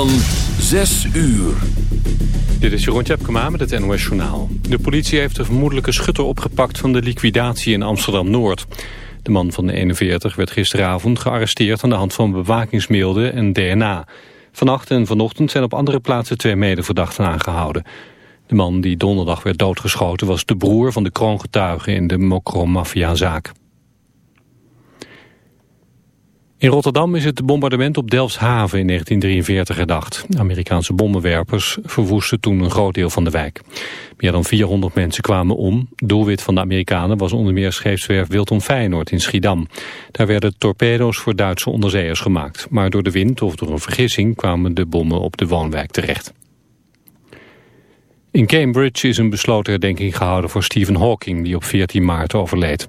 Van 6 uur. Dit is Jeroen Tjepkema met het NOS Journaal. De politie heeft de vermoedelijke schutter opgepakt van de liquidatie in Amsterdam-Noord. De man van de 41 werd gisteravond gearresteerd aan de hand van bewakingsbeelden en DNA. Vannacht en vanochtend zijn op andere plaatsen twee medeverdachten aangehouden. De man die donderdag werd doodgeschoten was de broer van de kroongetuige in de Mokro-maffia-zaak. In Rotterdam is het bombardement op Delfshaven in 1943 gedacht. Amerikaanse bommenwerpers verwoesten toen een groot deel van de wijk. Meer dan 400 mensen kwamen om. Doelwit van de Amerikanen was onder meer scheepswerf Wilton Feyenoord in Schiedam. Daar werden torpedo's voor Duitse onderzeeërs gemaakt. Maar door de wind of door een vergissing kwamen de bommen op de woonwijk terecht. In Cambridge is een besloten herdenking gehouden voor Stephen Hawking... die op 14 maart overleed.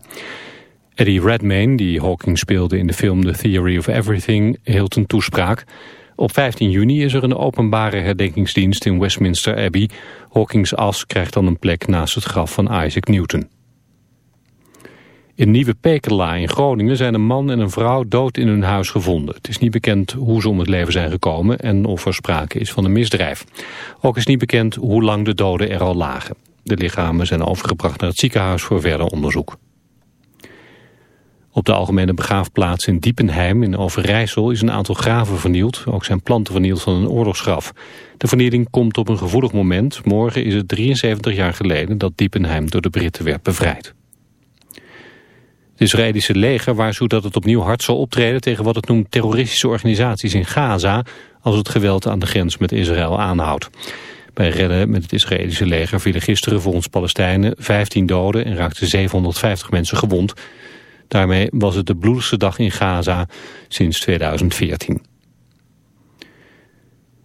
Eddie Redmayne, die Hawking speelde in de film The Theory of Everything, hield een toespraak. Op 15 juni is er een openbare herdenkingsdienst in Westminster Abbey. Hawkings as krijgt dan een plek naast het graf van Isaac Newton. In Nieuwe Pekela in Groningen zijn een man en een vrouw dood in hun huis gevonden. Het is niet bekend hoe ze om het leven zijn gekomen en of er sprake is van een misdrijf. Ook is niet bekend hoe lang de doden er al lagen. De lichamen zijn overgebracht naar het ziekenhuis voor verder onderzoek. Op de algemene begraafplaats in Diepenheim in Overijssel is een aantal graven vernield. Ook zijn planten vernield van een oorlogsgraf. De vernieling komt op een gevoelig moment. Morgen is het 73 jaar geleden dat Diepenheim door de Britten werd bevrijd. Het Israëlische leger waarschuwt dat het opnieuw hard zal optreden tegen wat het noemt terroristische organisaties in Gaza als het geweld aan de grens met Israël aanhoudt. Bij redden met het Israëlische leger vielen gisteren volgens Palestijnen 15 doden en raakten 750 mensen gewond. Daarmee was het de bloedigste dag in Gaza sinds 2014.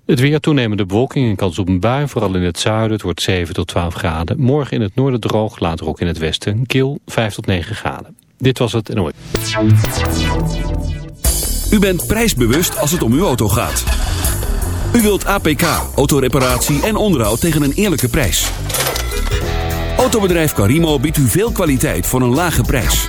Het weer toenemende bewolking en kans op een bui, vooral in het zuiden. Het wordt 7 tot 12 graden. Morgen in het noorden droog, later ook in het westen. Kil 5 tot 9 graden. Dit was het nooit. U bent prijsbewust als het om uw auto gaat. U wilt APK, autoreparatie en onderhoud tegen een eerlijke prijs. Autobedrijf Carimo biedt u veel kwaliteit voor een lage prijs.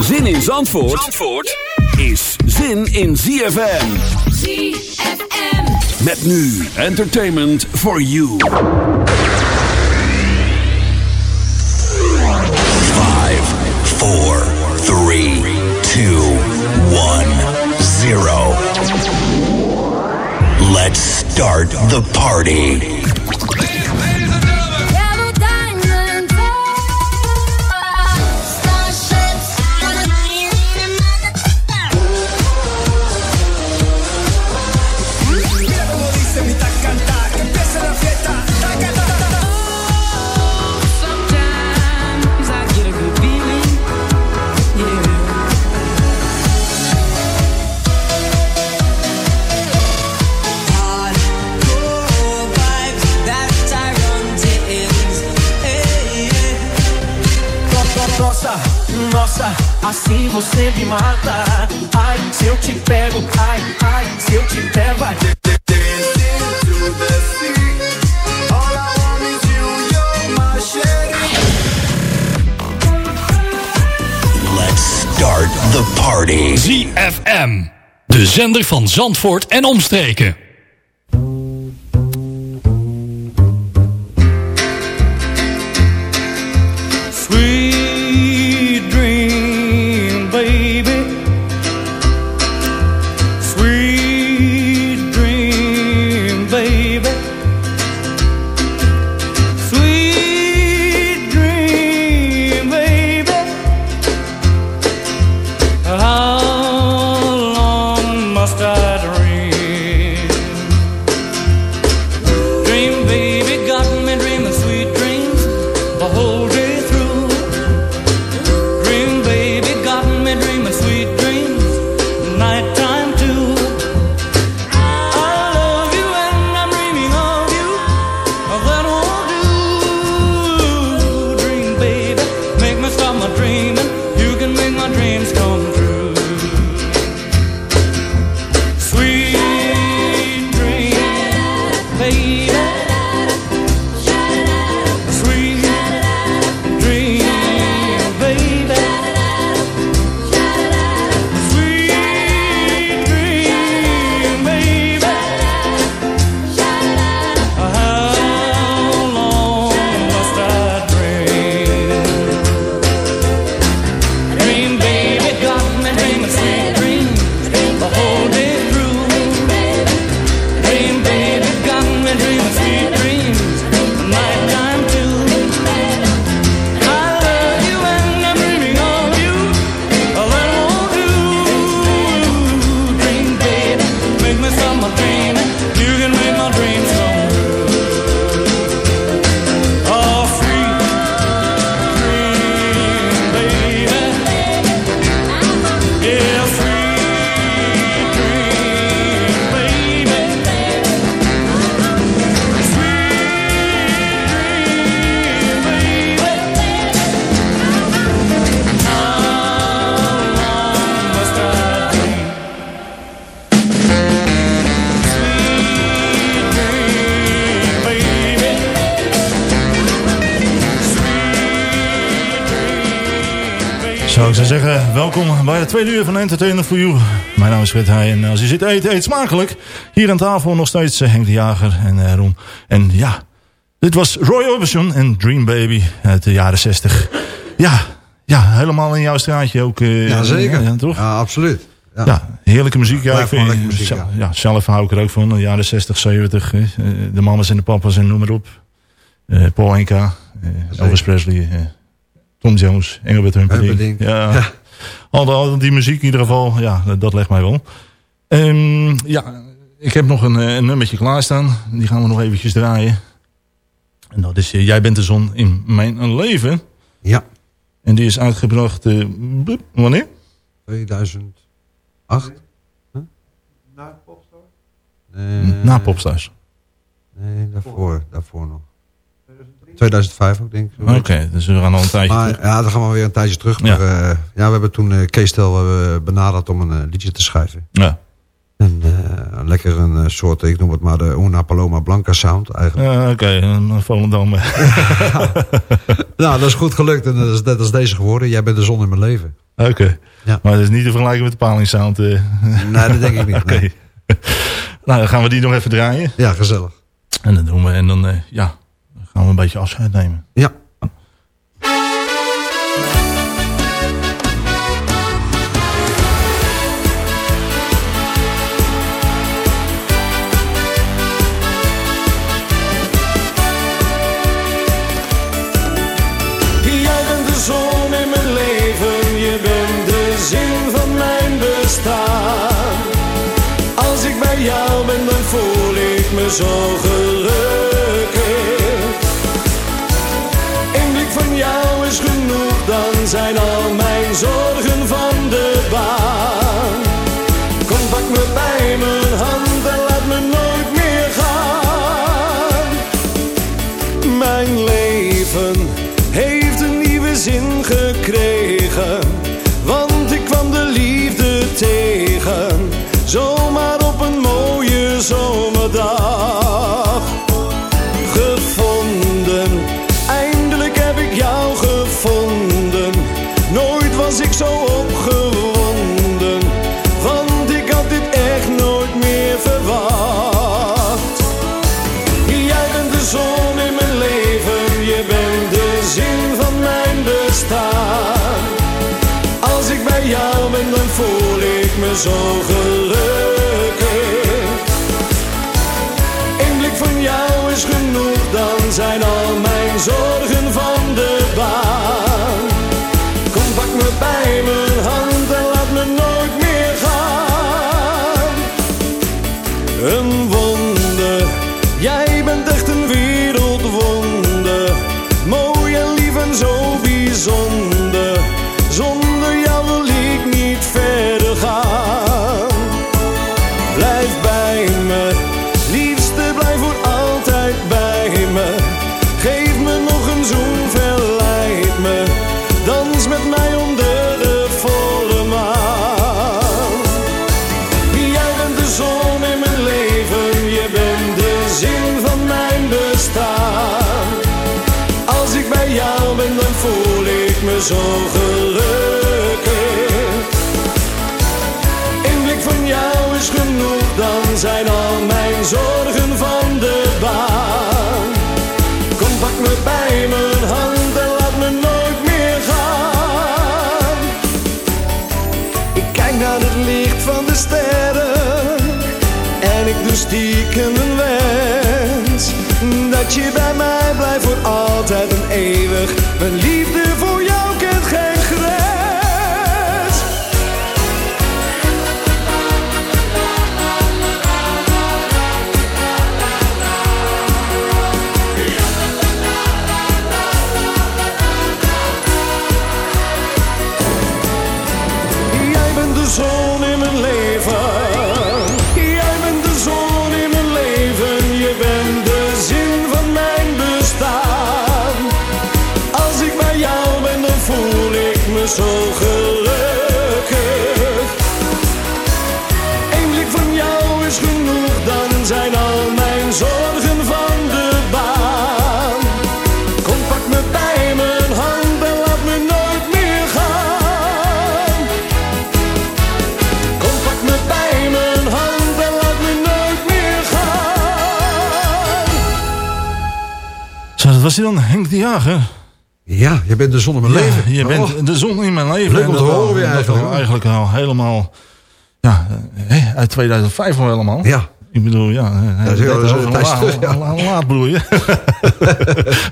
Zin in Zandvoort, Zandvoort is zin in ZFM. ZFM. Met nu entertainment for you. Five, four, three, two, one, zero. Let's start the party. Zender van Zandvoort en omstreken. Bij de tweede uur van Entertainment for You. Mijn naam is Fred Heij en als je zit eten, eet smakelijk. Hier aan tafel nog steeds eh, Henk de Jager en uh, Ron. En ja, dit was Roy Orbison en Dream Baby uit de jaren 60. Ja, ja helemaal in jouw straatje ook. Uh, ja, zeker. Ja, toch? Ja, absoluut. Ja, ja heerlijke muziek. Ja, ik vind, muziek, zelf, ja. zelf hou ik er ook van. De jaren 60, 70. Uh, de mamas en de papa's en noem maar op. Uh, Paul Enka, Elvis Presley... Tom Jones, Engelbert Humperdinck. Ja. Al, al, die muziek in ieder geval, ja, dat, legt mij wel. Um, ja, ik heb nog een, een, nummertje klaarstaan. Die gaan we nog eventjes draaien. En dat is uh, Jij bent de zon in mijn leven. Ja. En die is uitgebracht, uh, wanneer? 2008. Huh? Na Popstars? Nee. Na Popstars. Nee, daarvoor, daarvoor nog. 2005 ook, denk ik. Oké, okay, dus we gaan al een tijdje maar, terug. Ja, dan gaan we weer een tijdje terug. Maar ja, uh, ja we hebben toen uh, Kees Tel uh, benaderd om een liedje te schrijven. Ja. En lekker een soort, ik noem het maar de Una Paloma Blanca sound eigenlijk. Ja, oké, okay, een Volendam. nou, dat is goed gelukt en dat is, dat is deze geworden. Jij bent de zon in mijn leven. Oké, okay. ja. maar dat is niet te vergelijken met de palingsound. nee, dat denk ik niet. Oké. Nee. nou, dan gaan we die nog even draaien. Ja, gezellig. En dan doen we, en dan, ja, gaan we een beetje afscheid nemen. Ja. Jij me zo zo gelukkig. Een blik van jou is genoeg, dan zijn al mijn zorgen van de baan. Kom, pak me bij mijn hand en laat me nooit meer gaan. Ik kijk naar het licht van de sterren en ik doe stiekem een wens dat je bij mij blijft voor altijd en eeuwig. Mijn liefde was hij dan? Henk de Jager? Ja, je bent de zon in mijn Ja, leven. je bent Oh, de zon in mijn leven. Leuk om te horen al- weer eigenlijk, al eigenlijk al helemaal... Ja, hè, uit 2005 al helemaal. Ja. Ik bedoel, ja, Ja, dat is- is is een laat bedoel je.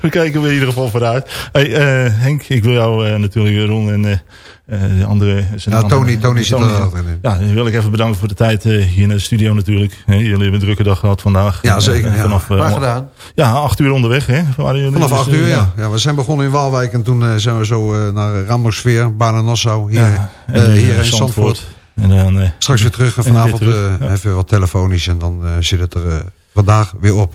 we kijken er in ieder geval vooruit. Hey, eh, Henk, ik wil jou eh, natuurlijk, Ron en eh, eh, de andere... zijn Ja, andere- Tony- Tony zit er ook in. Ja, dan wil ik even bedanken voor de tijd eh, hier in de studio natuurlijk. Hè, jullie hebben een drukke dag gehad vandaag. Ja, zeker. Eh, Ja. Vanaf, eh, Waar gedaan? Ja, acht uur onderweg. Hè, waren jullie Vanaf dus, 8 eh, uur, ja. ja. We zijn begonnen in Waalwijk en toen eh, zijn we zo eh, naar Rammersfeer, Baan en Nassau. Hier, Ja, eh, en nu, hier eh, in Zandvoort. En dan, eh, Straks weer terug en en weer vanavond eh, even wat telefonisch en dan eh, zit het er eh, vandaag weer op.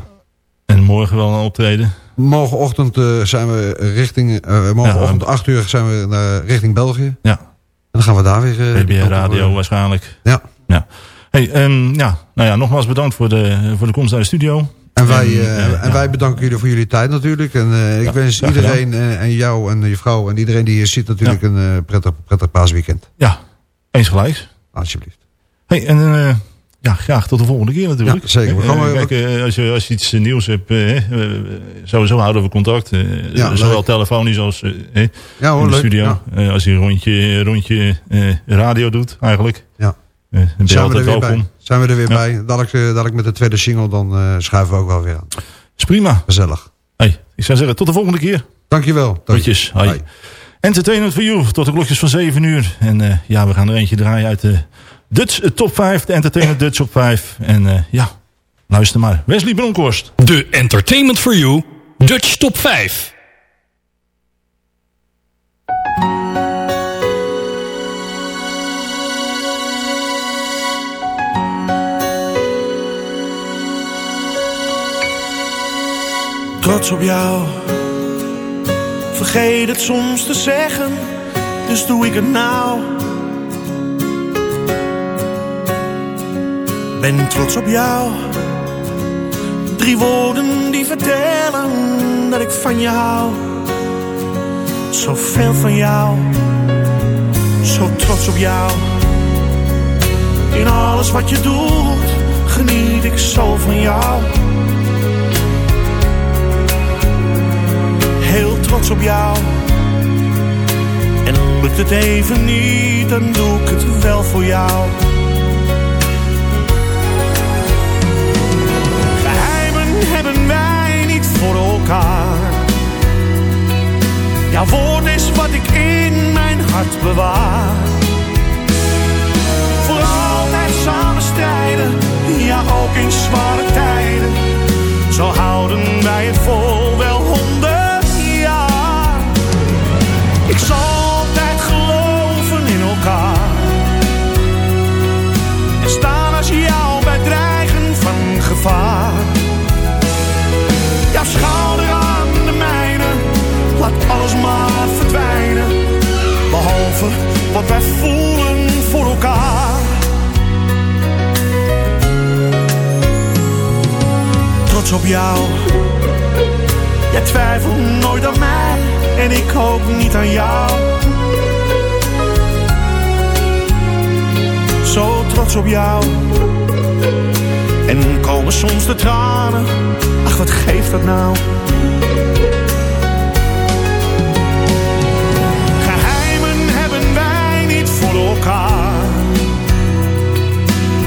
En morgen wel een optreden. Morgenochtend eh, zijn we richting, eh morgenochtend 8 uur zijn we naar, richting België. Ja. En dan gaan we daar weer... eh, BBR Radio waarschijnlijk. Ja. ja. Hey, ehm, ja, nou ja, nogmaals bedankt voor de, voor de komst naar de studio. En wij, En, wij bedanken jullie voor jullie tijd natuurlijk. En ik Ja, wens iedereen en jou en je vrouw en iedereen die hier zit natuurlijk een prettig, prettig paasweekend. Ja, eens gelijk. Alsjeblieft. Hey, en ja, graag tot de volgende keer natuurlijk. Ja, zeker. We gaan Eh, weer- kijk, eh, als, je, als je iets eh, nieuws hebt, eh, eh, sowieso houden we contact. eh, Ja, zowel leuk. telefonisch als eh, eh, Ja hoor, in de studio. Ja. Eh, als je een rondje, rondje eh, radio doet eigenlijk. Ja. Eh, ben je Zijn we, er weer bij. Zijn we er weer bij. Dadelijk, eh, dadelijk met de tweede single, dan eh, schuiven we ook wel weer aan. Is prima. Gezellig. Hey, ik zou zeggen, tot de volgende keer. Dankjewel. Tony. Groetjes. Hoi. Entertainment for You tot de klokjes van 7 uur. En eh, ja, we gaan er eentje draaien uit de Dutch Top 5. De Entertainment Dutch Top 5. En eh, ja, luister maar. Wesley Bronkhorst. De Entertainment for You Dutch Top 5. Trots op jou. Vergeet het soms te zeggen, dus doe ik het nou. Ben trots op jou. Drie woorden die vertellen dat ik van je hou. Zoveel van jou. Zo trots op jou. In alles wat je doet, geniet ik zo van jou. heel trots op jou. En lukt het even niet, dan doe ik het wel voor jou. Jouw woord is wat ik in mijn hart bewaar. Voor altijd samen strijden, ja ook in zware tijden. Zo houden wij het vol wat wij voelen voor elkaar. trots op jou. Jij twijfelt nooit aan mij en ik ook niet aan jou. Zo trots op jou. En komen soms de tranen, ach wat geeft dat nou?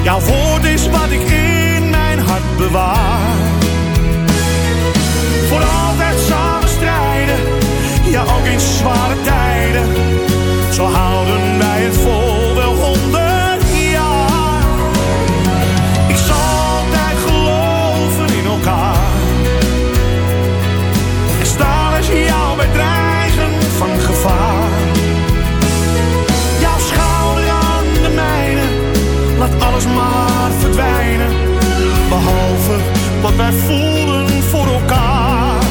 Jouw woord is wat ik in mijn hart bewaar. Voor altijd samen strijden, ja ook in zware tijden. Zo houden wij het vol alles maar verdwijnen. Behalve wat wij voelen voor elkaar.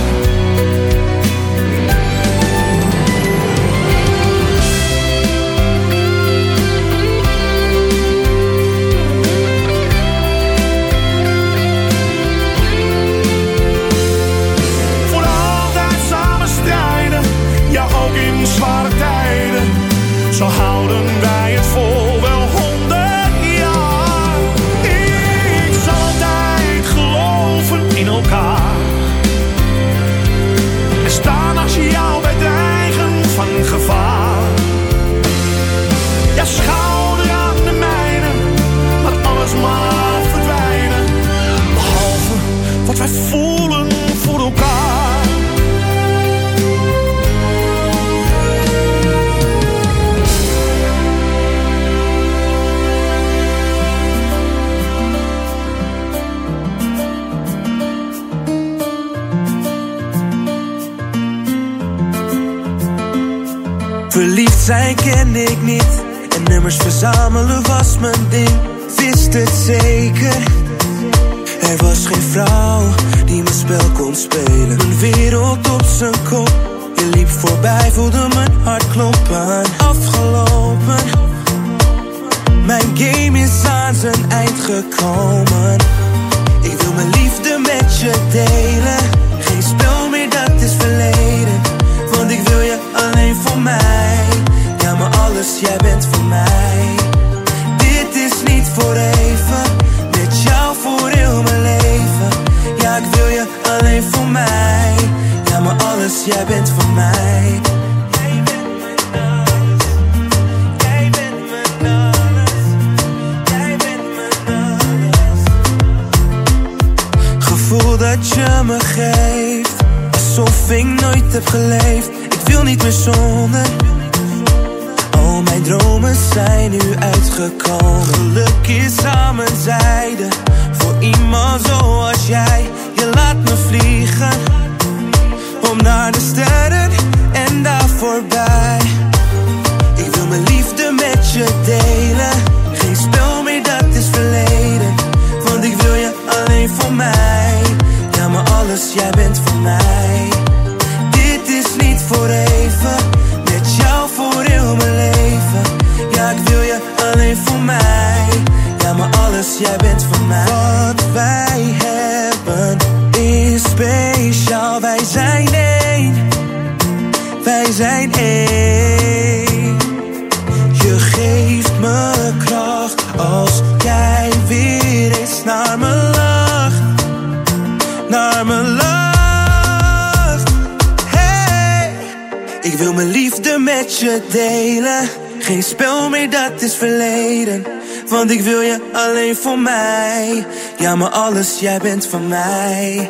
Voor altijd samen strijden, ja ook in zware tijden. Zo houden wij het vol voelen voor elkaar. Verliefd zijn ken ik niet En nummers verzamelen was mijn ding Wist het zeker was geen vrouw die mijn spel kon spelen. Mijn wereld op zijn kop. Je liep voorbij, voelde mijn hart kloppen. Afgelopen. Mijn game is aan zijn eind gekomen. Ik wil mijn liefde met je delen. Geen spel meer, dat is verleden. Want ik wil je alleen voor mij. Ja, maar alles, jij bent voor mij. Dit is niet voor even. Alles, jij bent voor mij. Jij bent mijn alles. Jij bent mijn alles. Jij bent mijn alles. Gevoel dat je me geeft. Alsof ik nooit heb geleefd. Ik wil niet meer zonder. Al mijn dromen zijn nu uitgekomen. Geluk is aan mijn zijde. Voor iemand zoals jij. Je laat me vliegen. Om naar de sterren en daar voorbij. Ik wil mijn liefde met je delen. Geen spel meer, dat is verleden. Want ik wil je alleen voor mij. Ja, maar alles, jij bent voor mij. Dit is niet voor even. Met jou voor heel mijn leven. Ja, ik wil je alleen voor mij. Ja, maar alles, jij bent voor mij. Wat wij hebben is Wij zijn één. Wij zijn één. Je geeft me kracht als jij weer eens naar me lacht. Naar me lacht. Hey. Ik wil mijn liefde met je delen. Geen spel meer, dat is verleden. Want ik wil je alleen voor mij. Ja, maar alles, jij bent van mij.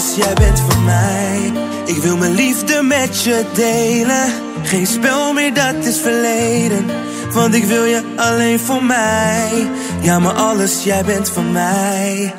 jij bent van mij. Ik wil mijn liefde met je delen. Geen spel meer, dat is verleden. Want ik wil je alleen voor mij. Ja, maar alles, jij bent van mij.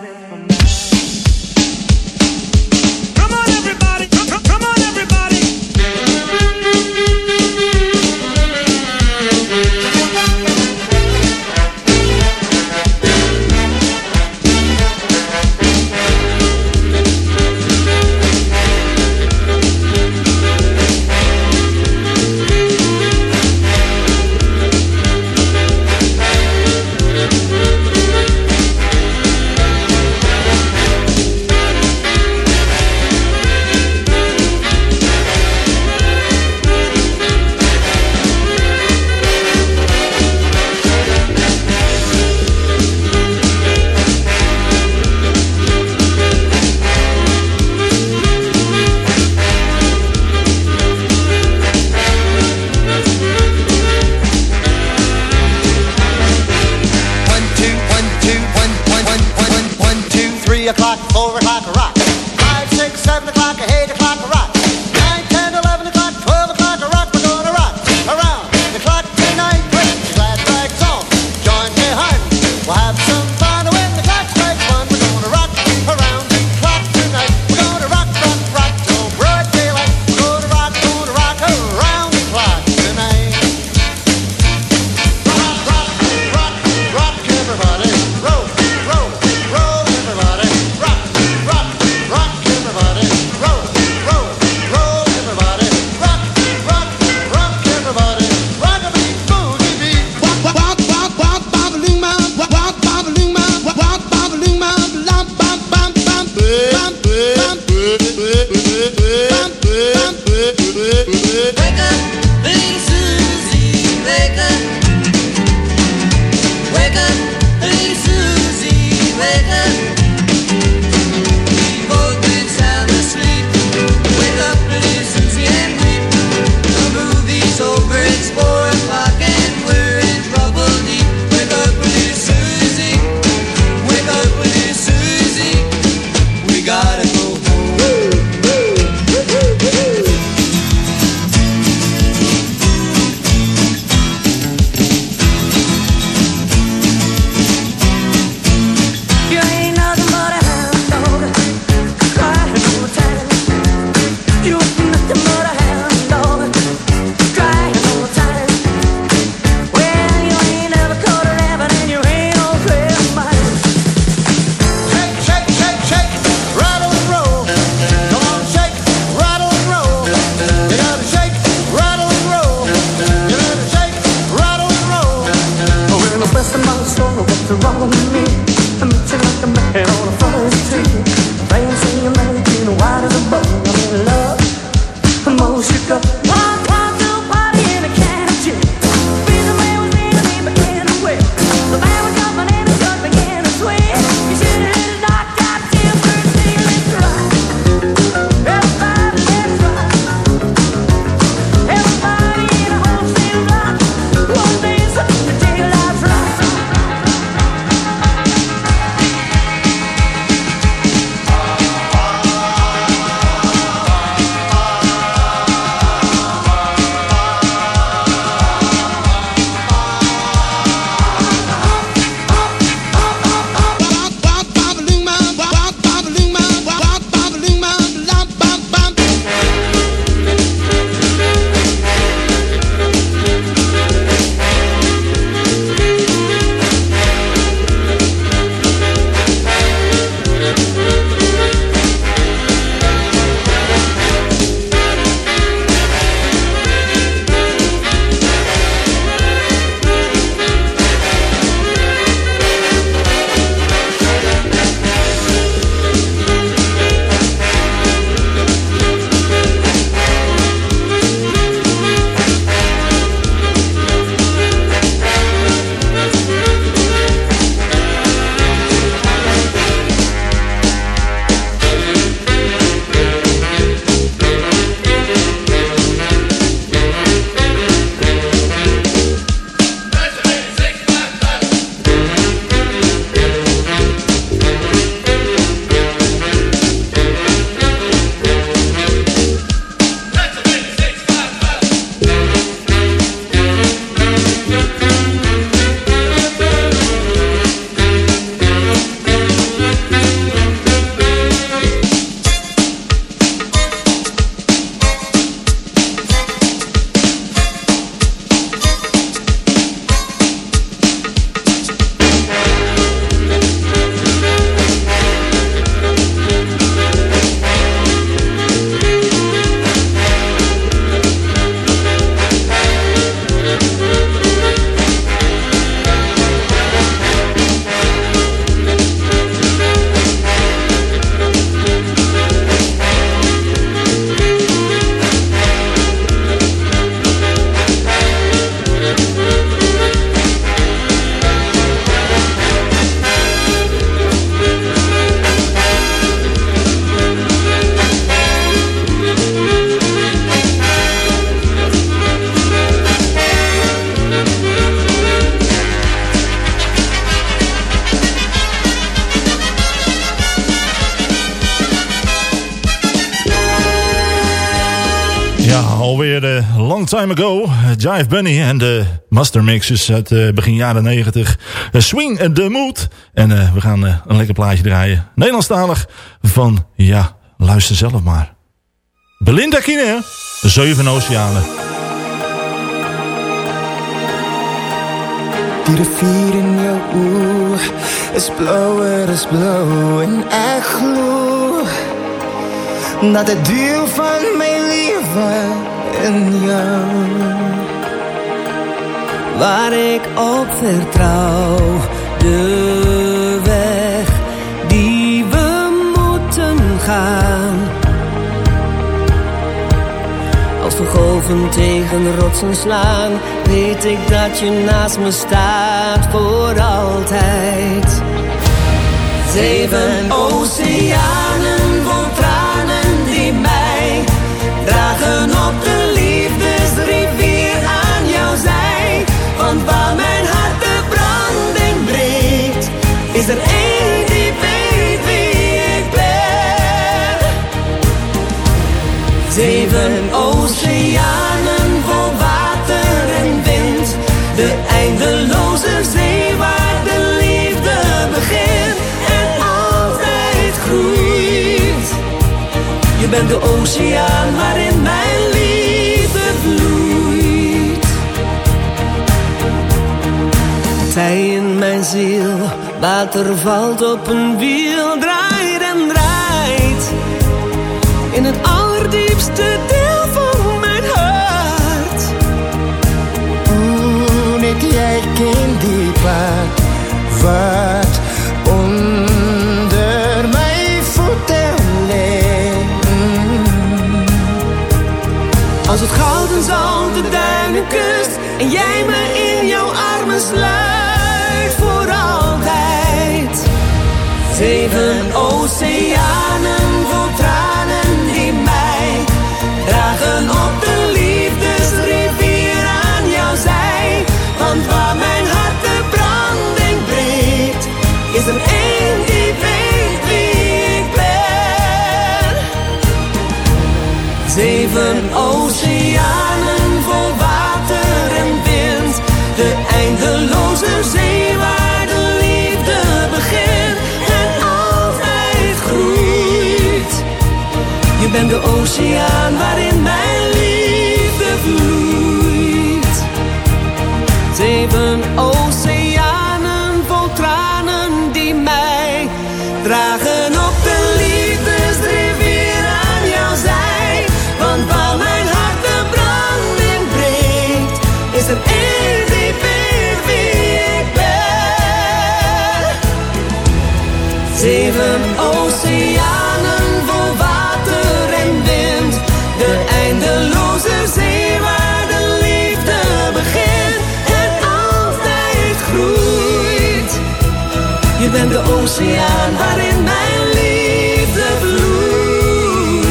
Long time ago. Jive Bunny en de Master Mixes uit uh, begin jaren 90. Uh, swing the Mood. En uh, we gaan een lekker plaatje draaien. Nederlandstalig van, ja, luister zelf maar. Belinda Kine, Zeven Oceanen. In jouw is is blauw en echt. Dat het deel van mijn leven in jou. Waar ik op vertrouw, de weg die we moeten gaan. Als de golven tegen rotsen slaan, weet ik dat je naast me staat voor altijd. Zeven oceanen er één die weet wie ik ben. Zeven oceanen vol water en wind, de eindeloze zee waar de liefde begint en altijd groeit. Je bent de oceaan waarin mijn liefde vloeit. Zij in mijn ziel, Water valt op een wiel, draait en draait. In het allerdiepste deel van mijn hart. Toen ik jij in die paard, wat onder mijn voeten ligt. Als het gouden zand de duinen kust en jij me in jouw armen sluit Zeven oceanen oceaan Je bent de oceaan waarin mijn liefde vloeit.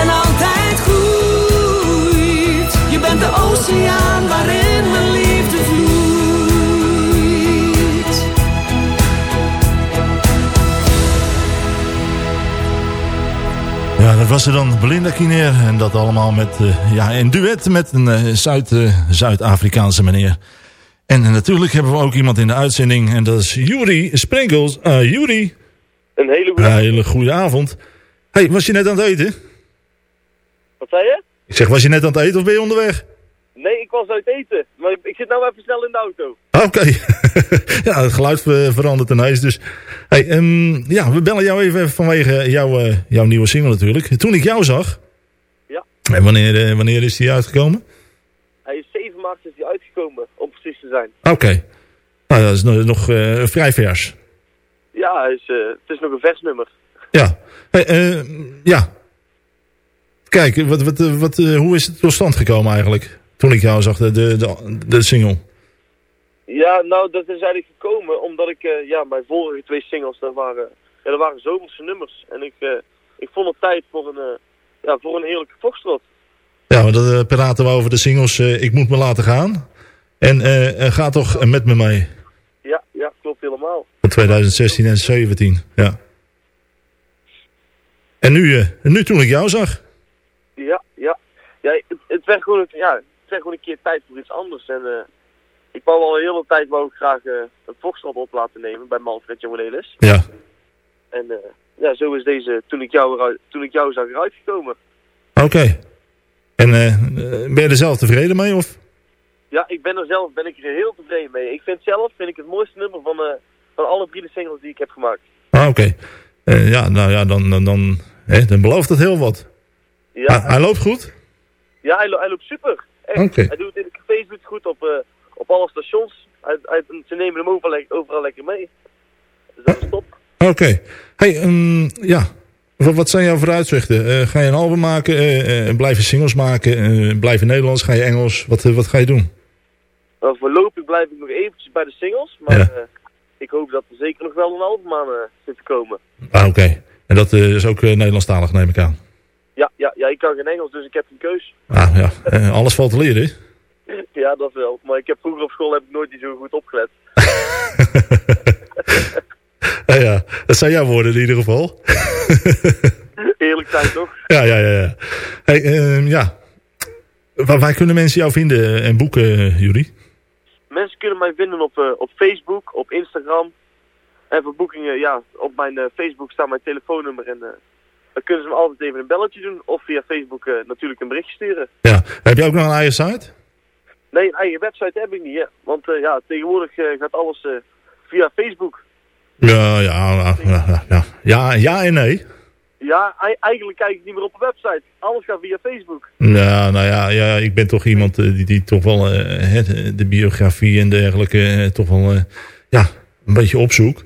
En altijd groeit. Je bent de oceaan waarin mijn liefde vloeit. Ja, dat was er dan Belinda Kineer. En dat allemaal met, eh, ja, een duet met een eh, Zuid-Afrikaanse meneer. En natuurlijk hebben we ook iemand in de uitzending. En dat is Juri Sprenkels. Uh, Juri. Een hele goede Een hele goede avond. hey, was je net aan het eten? Wat zei je? Ik zeg, was je net aan het eten of ben je onderweg? Nee, ik was uit eten. Maar ik, zit nou even snel in de auto. Ah, Oké. ja, het geluid ver- verandert ineens. Dus, hey, ehm, ja, we bellen jou even vanwege jouw, eh, jouw nieuwe single natuurlijk. Toen ik jou zag. Ja. En wanneer, eh, wanneer is die uitgekomen? Hij is 7 maart is hij uitgekomen, om precies te zijn. Oké. Nou, dat is nog, nog eh, vrij vers. Ja, is, eh, het is nog een vers nummer. Ja. Hey, eh, ja. Kijk, wat, wat, wat, hoe is het tot stand gekomen eigenlijk? Toen ik jou zag, de, de, de, de single. Ja, nou, dat is eigenlijk gekomen omdat ik, ja, mijn vorige twee singles, dat waren, ja, dat waren zomerse nummers. En ik, ik vond het tijd voor een, ja, voor een heerlijke foxtrot. Ja, maar dan eh, praten we over de singles eh, Ik moet me laten gaan. En eh, ga toch met me mee. Ja, ja, klopt helemaal. Van 2016 en 17, ja. En nu, nu toen ik jou zag. Ja, ja. ja het, het, werd gewoon, een- ja, het werd gewoon een keer tijd voor iets anders. En ik wou al een hele tijd wou ik graag een foxtrot op laten nemen bij Manfred Jonelis. Ja. En ja, zo is deze, toen ik jou, toen ik jou zag, eruit gekomen. Oké. En eh, eh, ben je er zelf tevreden mee? Of? Ja, ik ben er zelf ben ik er heel tevreden mee. Ik vind zelf vind ik het mooiste nummer van, eh, van alle drie de singles die ik heb gemaakt. Ah, oké. Ja, nou ja, dan, dan, dan, hè, dan belooft het heel wat. Ja, Hij, hij loopt goed? ja hij, lo- hij loopt super. Oké. Hij doet het in de cafés doet goed op, op alle stations. Hij, hij, ze nemen hem overal, overal lekker mee. Dus dat is top. Oké. Hey, ehm, ja. Wat, wat zijn jouw vooruitzichten? Eh, ga je een album maken? Eh, blijf je singles maken? Eh, blijf je Nederlands? Ga je Engels? Wat, eh, wat ga je doen? Voorlopig blijf ik nog eventjes bij de singles. Maar Ja. ik hoop dat er zeker nog wel een album aan zit te komen. Ah, oké. En dat is ook Nederlandstalig, neem ik aan. Ja, ja, ja, ik kan geen Engels, dus ik heb een keus. Ah, ja. Alles valt te leren. ja, dat wel. Maar ik heb vroeger op school heb ik nooit niet zo goed opgelet. Ja, dat zijn jouw woorden in ieder geval. Eerlijk zijn toch? Ja, ja, ja. ja. Hey, ehm, ja. Waar, waar kunnen mensen jou vinden en boeken, Jury? Mensen kunnen mij vinden op, uh, op Facebook, op Instagram. En voor boekingen, ja, op mijn uh, Facebook staat mijn telefoonnummer. En uh, dan kunnen ze me altijd even een belletje doen. Of via Facebook natuurlijk een berichtje sturen. Ja. Heb je ook nog een eigen site? Nee, een eigen website heb ik niet, hè. Want ja, tegenwoordig gaat alles via Facebook. Ja, ja, ja, ja, ja, ja en nee. Ja, eigenlijk kijk ik niet meer op een website. Alles gaat via Facebook. Ja, nou ja, ja ik ben toch iemand die, die toch wel uh, de biografie en dergelijke uh, toch wel ja, een beetje opzoekt.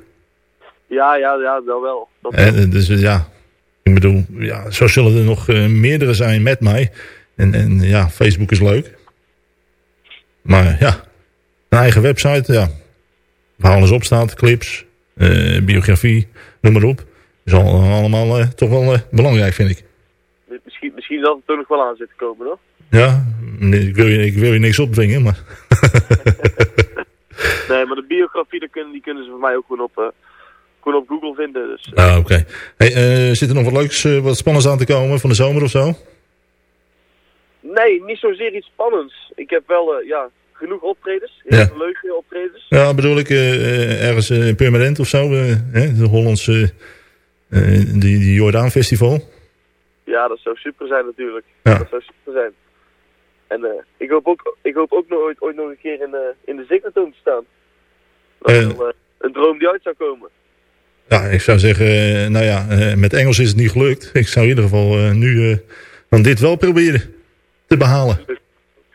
Ja, ja, ja, wel wel. Dat wel. dus ja, ik bedoel, ja, zo zullen er nog meerdere zijn met mij. En, en ja, Facebook is leuk. Maar ja, een eigen website, ja. Waar alles op staat, clips, eh, biografie, noem maar op. Is al, allemaal eh, toch wel eh, belangrijk, vind ik. Misschien, misschien dat het er nog wel aan zit te komen, hoor. Ja, ik wil je, ik wil je niks opdwingen, maar... Nee, maar de biografie, die kunnen, die kunnen ze voor mij ook gewoon op, eh, gewoon op Google vinden. Dus, Ah, oké. Hey, eh, zit er nog wat leuks, eh, wat spannends aan te komen van de zomer of zo? Nee, niet zozeer iets spannends. Ik heb wel, eh, ja, genoeg optredens. Heel Ja. leuke optredens. Ja, bedoel ik eh, eh, ergens eh, permanent of zo? hè? De Hollandse, die, die Jordaan Festival. Ja, dat zou super zijn natuurlijk. Ja. Dat zou super zijn. En ik hoop ook, ik hoop ook nog ooit, ooit nog een keer in, eh, in de te staan. Dat eh, een droom die uit zou komen. Ja, ik zou zeggen, nou ja, met Engels is het niet gelukt. Ik zou in ieder geval nu dan dit wel proberen te behalen.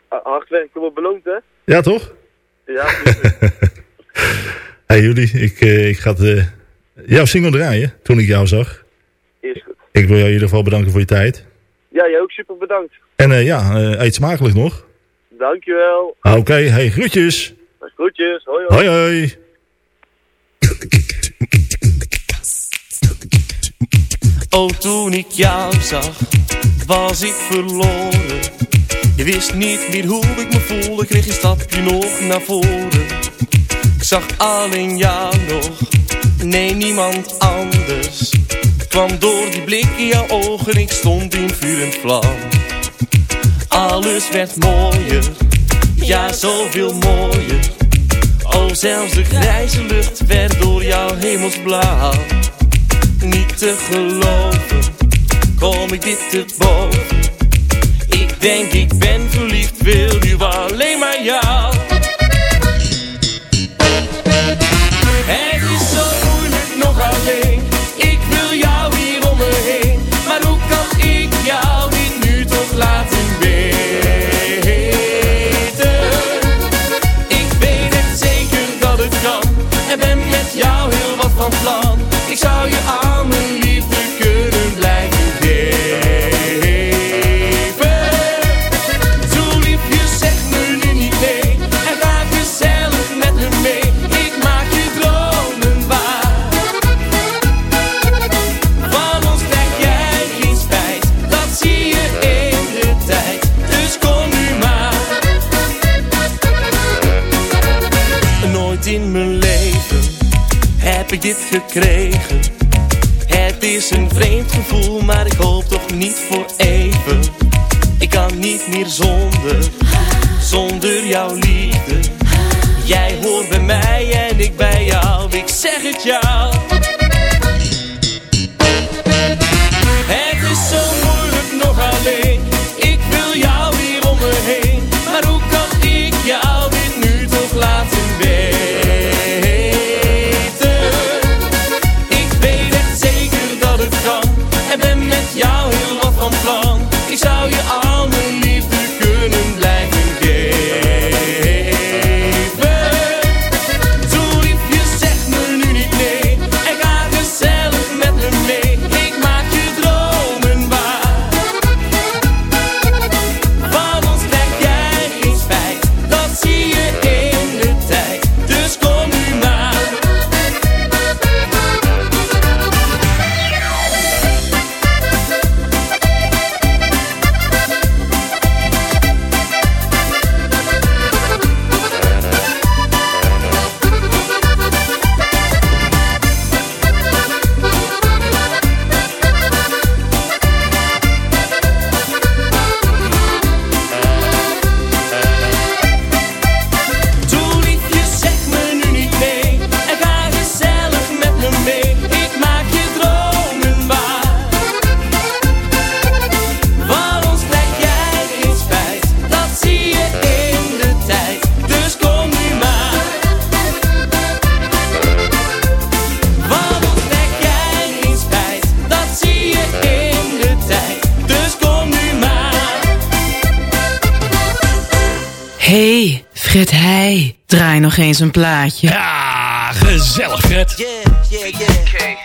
Ah, hard werken wordt beloond, hè? Ja, toch? Ja. Hey jullie, ik, eh, ik ga het, eh, jouw single draaien toen ik jou zag. is goed. Ik wil jou in ieder geval bedanken voor je tijd. Ja, jij ook super bedankt. En eh, ja, eet smakelijk nog. Dankjewel. Ah, Oké, hey, groetjes. Groetjes. Hoi hoi. Hoi hoi. Oh, toen ik jou zag, was ik verloren. Je wist niet meer hoe ik me voelde, kreeg een stapje nog naar voren. Ik zag alleen jou nog, nee niemand anders. Kwam door die blik in jouw ogen, ik stond in vuur en vlam. Alles werd mooier, ja zoveel mooier. Oh, zelfs de grijze lucht werd door jouw hemelsblauw niet te geloven, kom ik dit te boven. Ik denk ik ben voor even. Ik kan niet meer zonder, zonder jouw liefde. Jij hoort bij mij en ik bij jou, ik zeg het jou. Nog eens een plaatje. Ja, gezellig Fred. Yeah, yeah, yeah.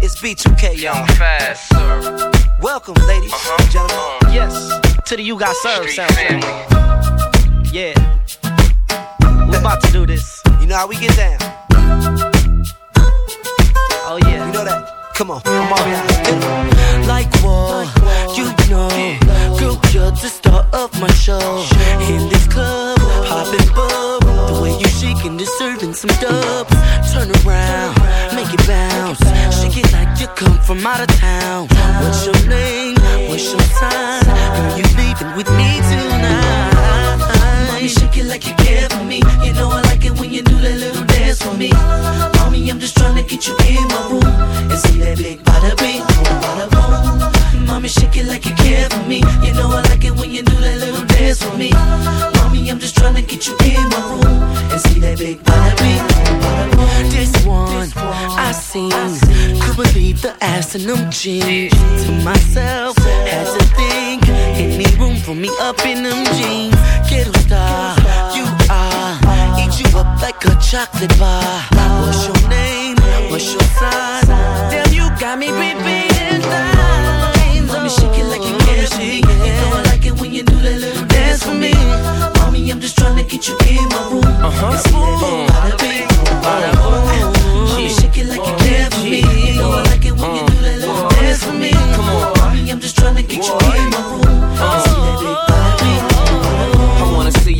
It's B2K, y'all. Fast, sir. Welcome, ladies uh-huh. and gentlemen. Uh-huh. Yes, to the You Got Served soundtrack. Yeah, We're about to do this. You know how we get down. Oh yeah, you know that. Come on, I'm already out. Like what? You know, girl, you're the star of my show. In some dubs. Turn around, make it bounce. Shake it like you come from out of town. What's your name? What's your sign? Girl, you leaving with me tonight. Mommy, shake it like you care for me. You know I like it when you do that little dance for me. Mommy, I'm just trying to get you in my room and see that big bada bing, bada boom. Mommy, shake it like you care for me. You know I like it when you do ass them jeans. To myself, had to think, any room for me up in them jeans. Ghetto star, you are. Eat you up like a chocolate bar. What's your name? What's your sign? Damn, you got me repeating lines. Mommy, shake it like you care for me. You know I like it when you do that little dance for me. Mommy, I'm just trying to get you in my room. Uh-huh. See that I'm just trying to get you in my room. See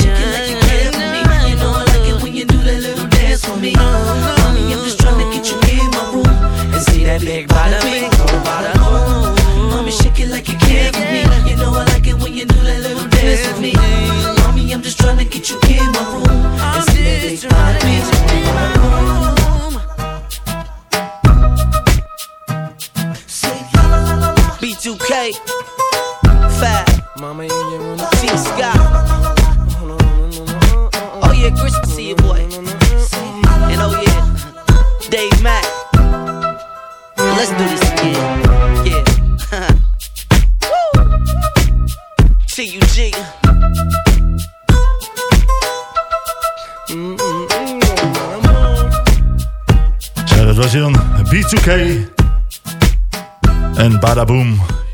It like you care for me. You know I like it when you do that little dance for me. Mommy,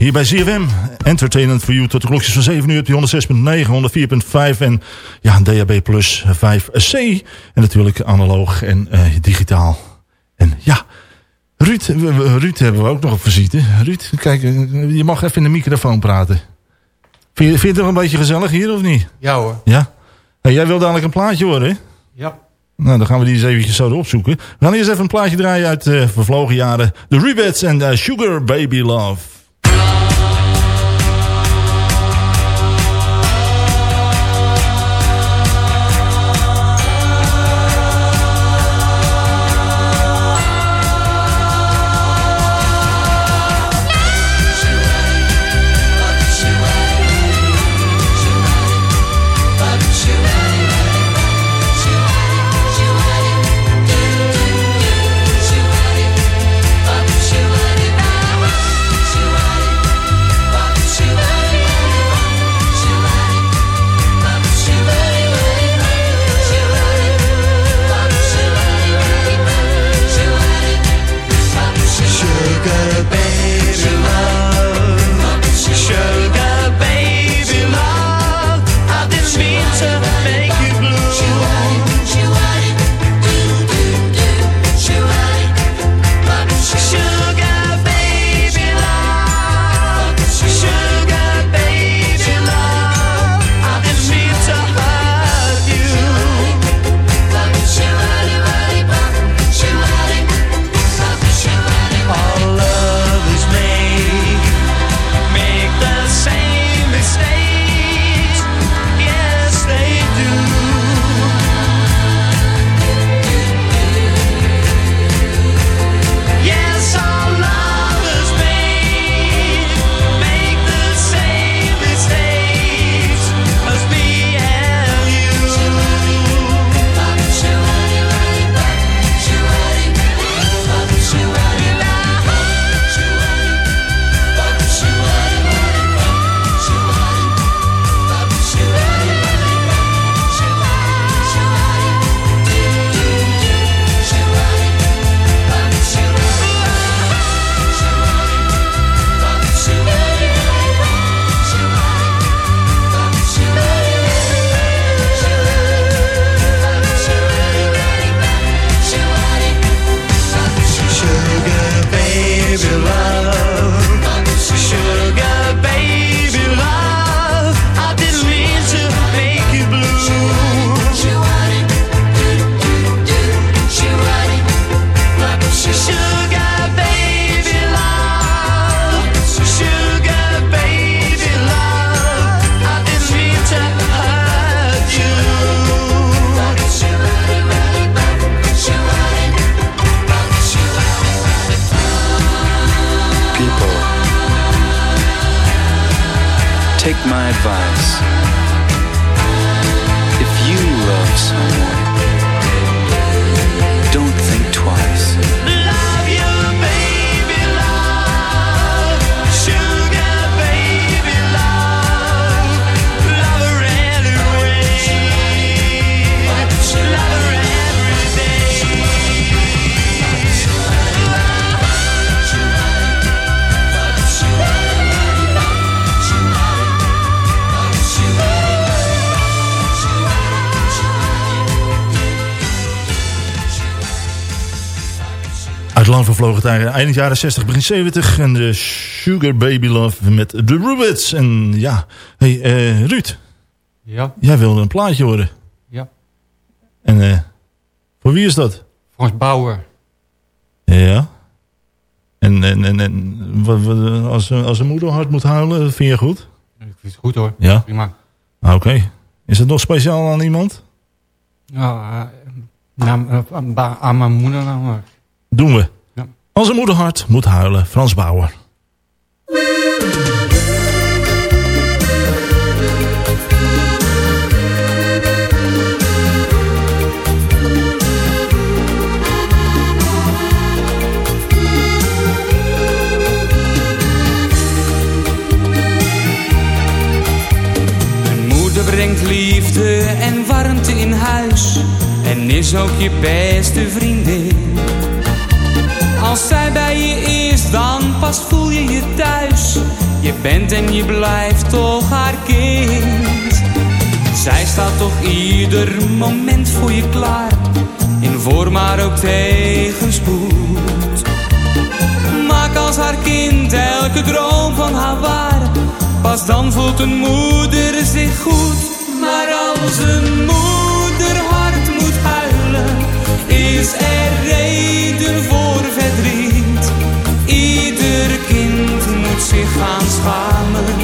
Hier bij ZFM. Entertainment for you tot de klokjes van 7 uur op die 106.9, 104.5 en ja, DAB plus 5C. En natuurlijk analoog en eh, digitaal. En ja, Ruud, Ruud hebben we ook nog op visite. Ruud, kijk, je mag even in de microfoon praten. Vind je, vind je het nog een beetje gezellig hier of niet? Ja hoor. Ja? Hey, jij wil dadelijk een plaatje horen, hè? Ja. Nou, dan gaan we die eens eventjes zo opzoeken. We gaan eerst even een plaatje draaien uit eh vervlogen jaren. The Rebets en eh, Sugar Baby Love. vines. Lang vervlogen tijden, eind jaren 60, begin 70. En de Sugar Baby Love met de Rubits. En ja, hey, eh, Ruud. Ja. Jij wilde een plaatje horen. Ja. En eh, voor wie is dat? Frans Bauer. Ja. En, en, en, en wat, wat, als, als een moeder hard moet huilen, vind je goed? Ik vind het goed hoor. Ja? Prima. Ah, Oké. Is het nog speciaal aan iemand? Ja, eh, naam, aan aan mijn moeder nou maar. Doen we. Als een moeder hard moet huilen, Frans Bauer. Brengt liefde en warmte in huis en is ook je beste vriendin. Als zij bij je is, dan pas voel je je thuis. Je bent en je blijft toch haar kind. Zij staat toch ieder moment voor je klaar, in voor maar ook tegenspoed. Maak als haar kind elke droom van haar waar. Pas dan voelt een moeder zich goed. Maar als een moeder hard moet huilen, is er reden gaan schamen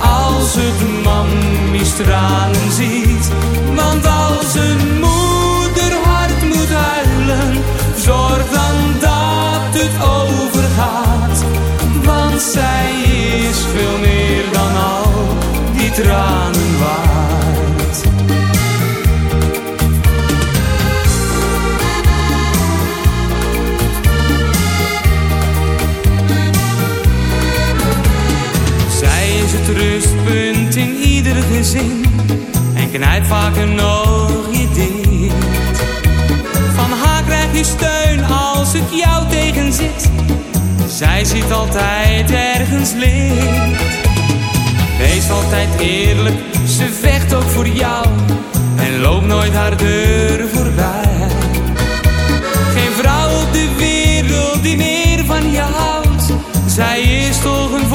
als het mammies tranen ziet. Want als een moeder hard moet huilen, zorg dan dat het overgaat. Want zij is veel meer dan al die tranen waard. Gezin en knijpt vaak een oogje dicht. Van haar krijg je steun als het jou tegenzit. Zij ziet altijd ergens licht. Wees altijd eerlijk, ze vecht ook voor jou en loop nooit haar deur voorbij. Geen vrouw op de wereld die meer van je houdt. Zij is toch een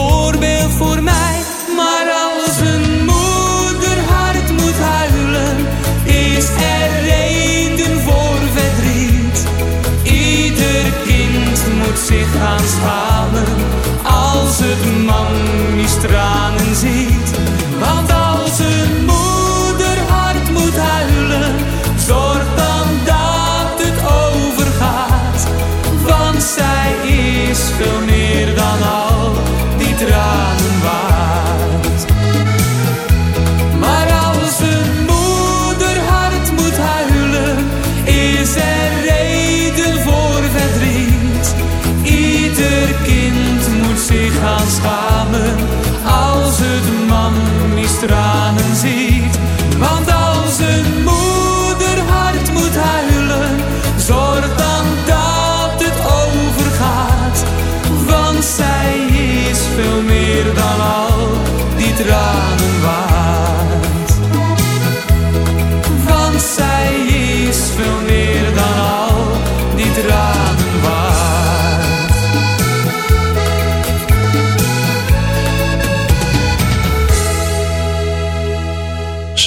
moet zich gaan schamen als het mammies tranen ziet. Want als een moeder hard moet huilen, zorg dan dat het overgaat. Want zij is veel meer mammies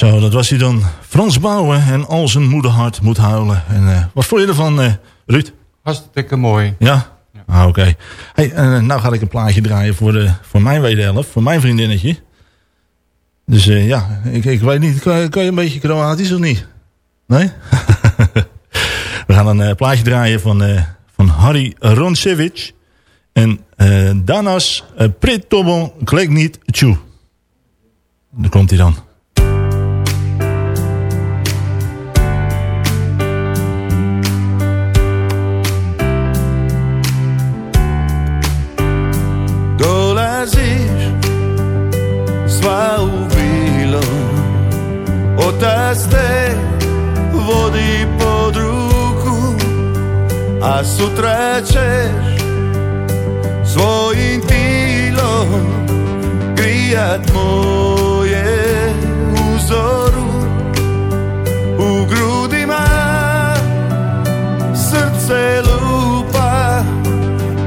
Zo, dat was hij dan. Frans Bouwen en al zijn moederhart moet huilen. En eh, wat vond je ervan, eh Ruud? Hartstikke mooi. Ja? Ah, oké. Hey, eh, nou ga ik een plaatje draaien voor, de, voor mijn wederhelft, voor mijn vriendinnetje. Dus ja, ik, ik weet niet, kan, kan je een beetje Kroatisch of niet? Nee? We gaan een plaatje draaien van, van Harry Roncevic. En Danas uh, Prit Tobon Klek niet Tjoe. Daar komt hij dan. Otac te vodi pod ruku A sutra ćeš svojim tilom Grijat moje uzoru. U grudima srce lupa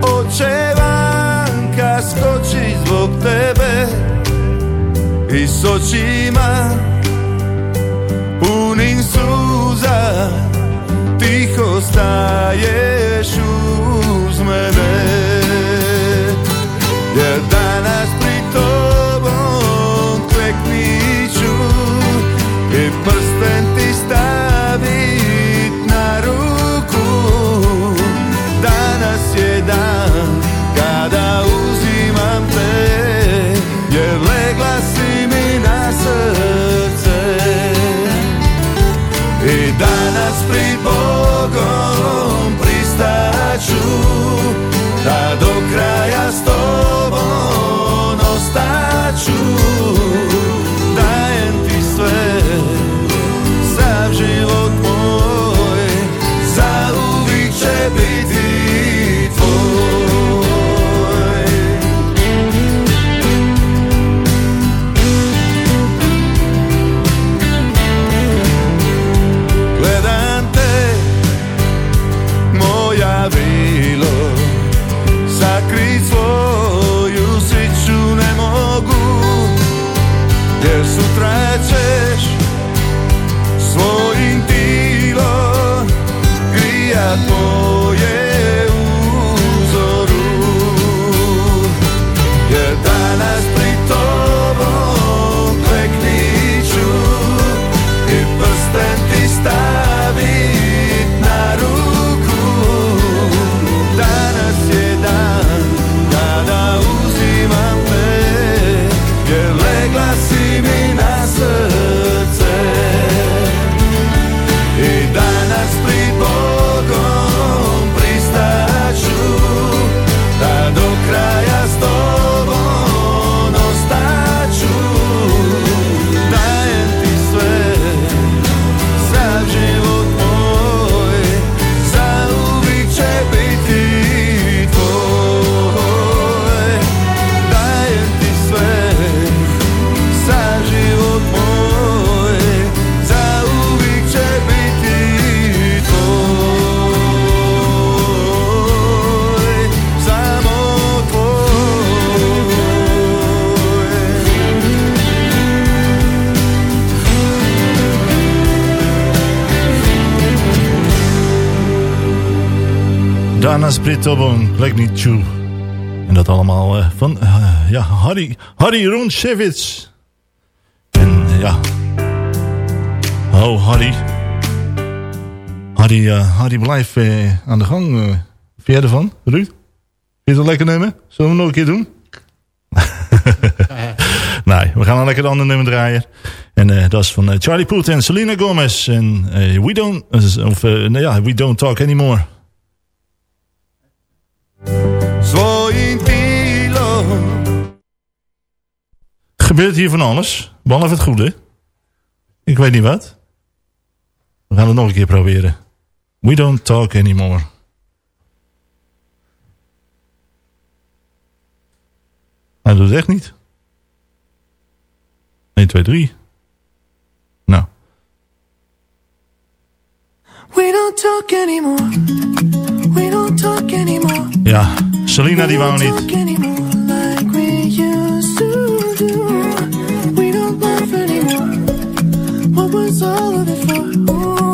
Očevanka skoči zbog tebe I s očima tylko stajesz u mnie. Danas pred tobom klekniću. En dat allemaal eh, van eh, ja, Harry, Harry Ronchevits. En eh, ja. Oh, Harry. Harry, Harry blijf eh, aan de gang. eh. Vind ervan, Ruud? Vind je het lekker nemen? Zullen we nog een keer doen? nee, we gaan een lekker ander nummer draaien. En dat is van Charlie Puth en Selena Gomez. En we don't, of, nou ja, we don't talk anymore. Gebeurt hier van alles, behalve het goede. Ik weet niet wat. We gaan het nog een keer proberen. We don't talk anymore. Hij doet het echt niet. 1, 2, 3. Nou. We don't talk anymore. We don't talk anymore. Ja, Selina die wou niet. For?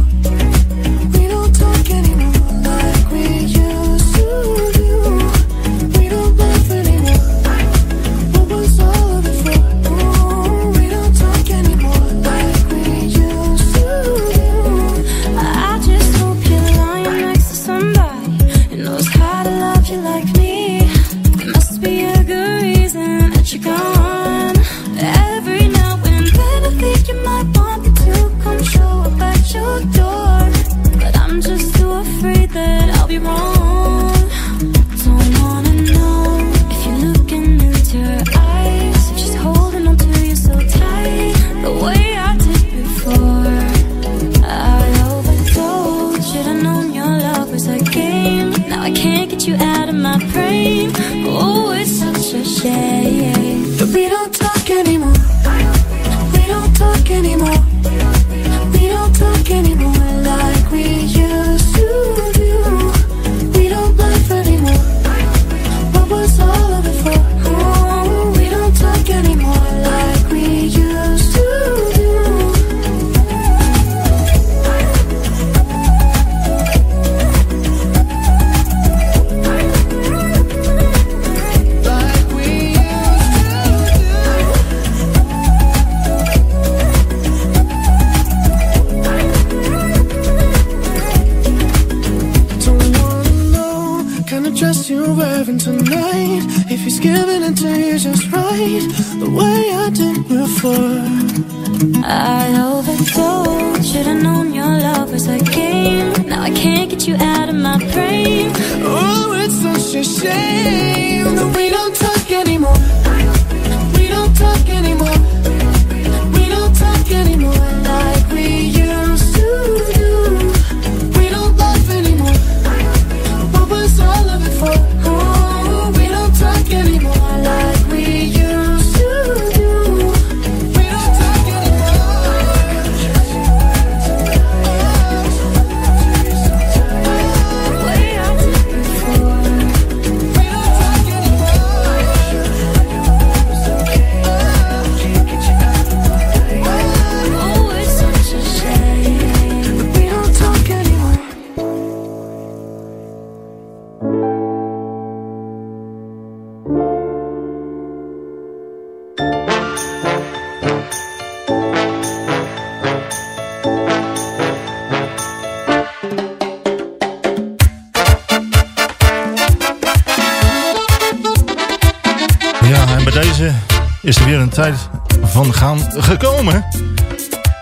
gekomen.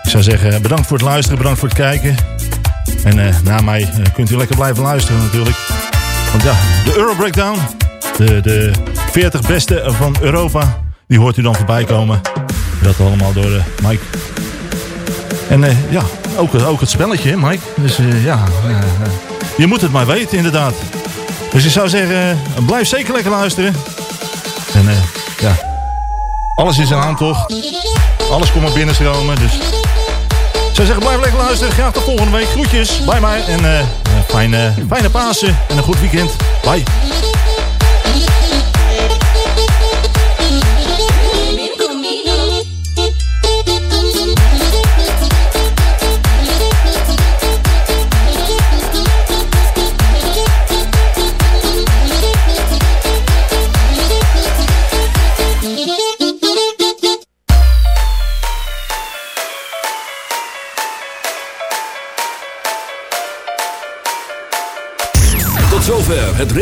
Ik zou zeggen, bedankt voor het luisteren, bedankt voor het kijken. En eh, na mij eh, kunt u lekker blijven luisteren natuurlijk. Want ja, de Euro Breakdown, de, de 40 beste van Europa, die hoort u dan voorbij komen. Dat allemaal door eh, Mike. En ja, ook, ook het spelletje, Mike. Dus ja, je moet het maar weten inderdaad. Dus ik zou zeggen, blijf zeker lekker luisteren. En ja, alles is een aantocht. Alles komt maar binnenstromen. Dus. Ik zeggen, blijf lekker luisteren. Graag tot volgende week. Groetjes bij mij. En eh, fijne, fijne Pasen en een goed weekend. Bye.